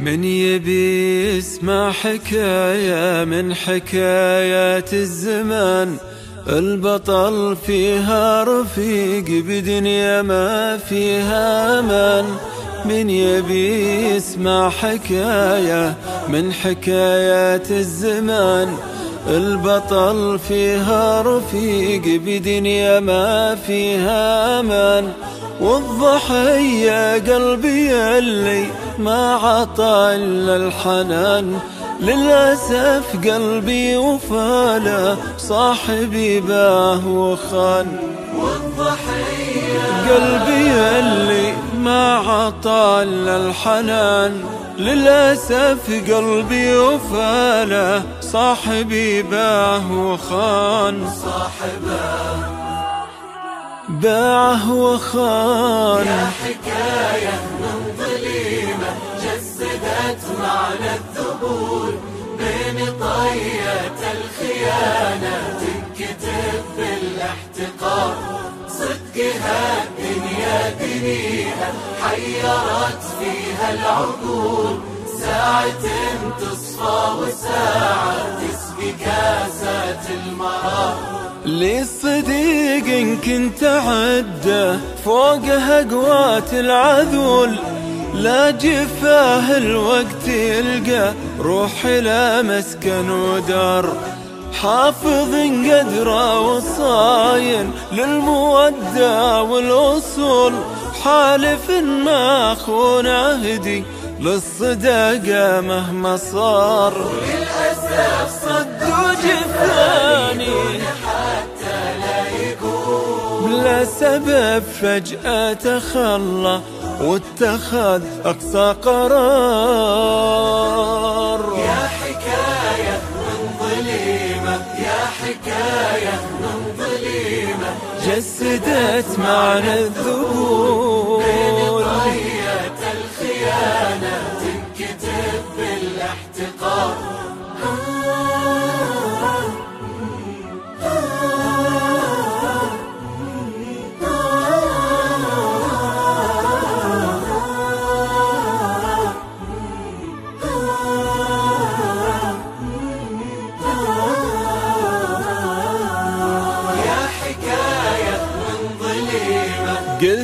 من يبي يسمع حكاية من حكايات الزمان البطل فيها رفيق بدنيا ما فيها أمان من يبي يسمع حكاية من حكايات الزمان البطل فيها رفيق بدنيا ما فيها أمان والضحية قلبي اللي ما عطى إلا الحنان. للأسف قلبي وفاله صاحبي باه وخان. والضحية قلبي اللي ما عطى إلا الحنان. للأسف قلبي وفاله صاحبي باه وخان. صاحبه باعه وخان. يا حكاية من ظليمة جسدت معنى الذبول بين طية الخيانة تنكتب بالاحتقار صدقها دنيها حيرت فيها العقول. ساعة تصفى وساعة تسقي كاسات المرار للصديق كنت عدة فوق هقوات العذول. لا جفاه الوقت يلقى روح إلى مسكن ودار. حافظ قدره وصاين للمودة والأصول حالف ما أخون عهدي للصداقة مهما صار. وللأسف صد وجفاني بلا سبب فجأة تخلى واتخذ أقصى قرار. حكاية من ظليمة جسدت معنى الذبول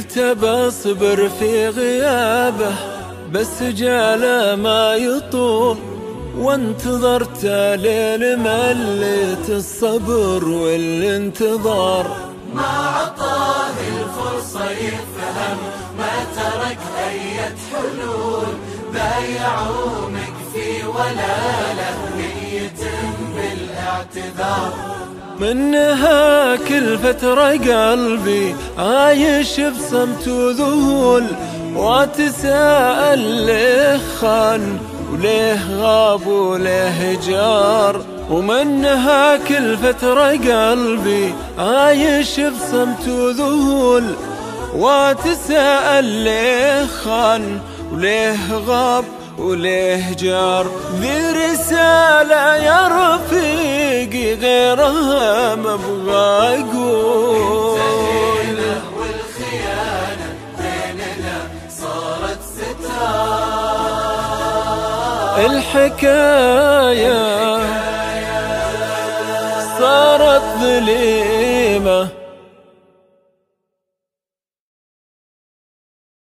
قلت بصبر في غيابه بس جاله ما يطول. وانتظرت ليل مليت الصبر والانتظار. ما عطاه الفرصة يفهم ما ترك أية حلول. بايعوا مكفي ولا له بالاعتذار منها كل فترة قلبي عايش بصمت وذهول واتساءل ليه خان وليه غاب وليه جار. ومنها كل فترة قلبي عايش بصمت وذهول واتساءل ليه خان وليه غاب وليه جار ذي رسالة يا رفيقي غيرها ما أبغى أقول. والخيانة بيننا صارت ستار الحكاية صارت ظليمة.